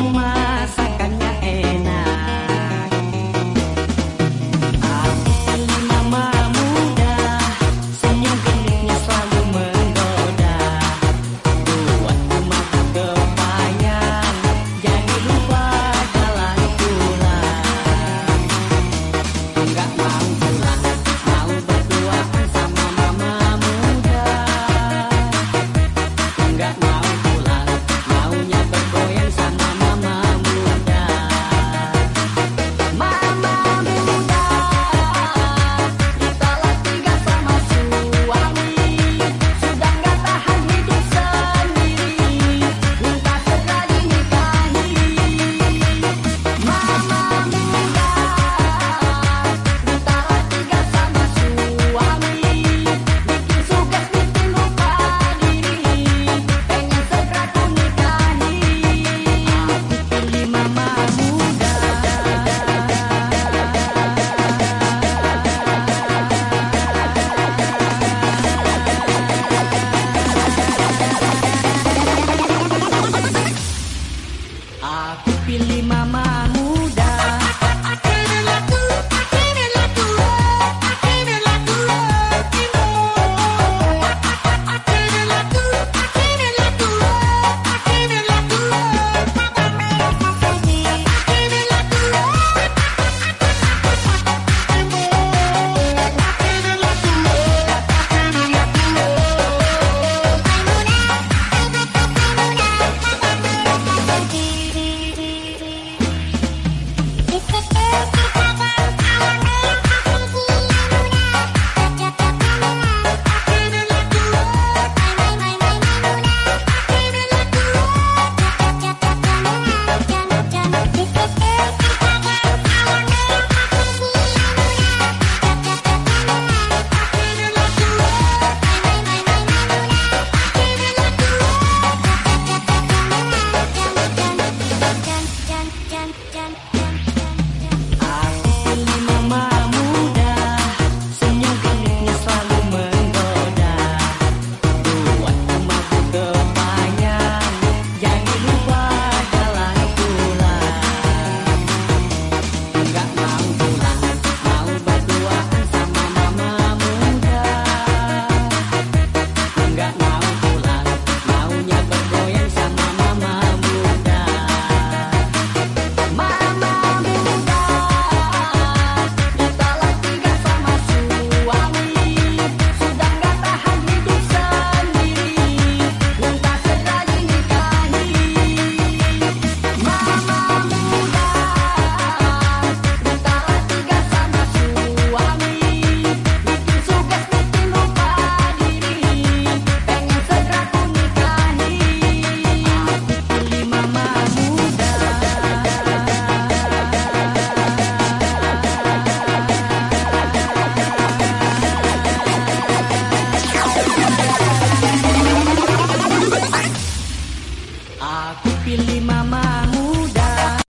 uma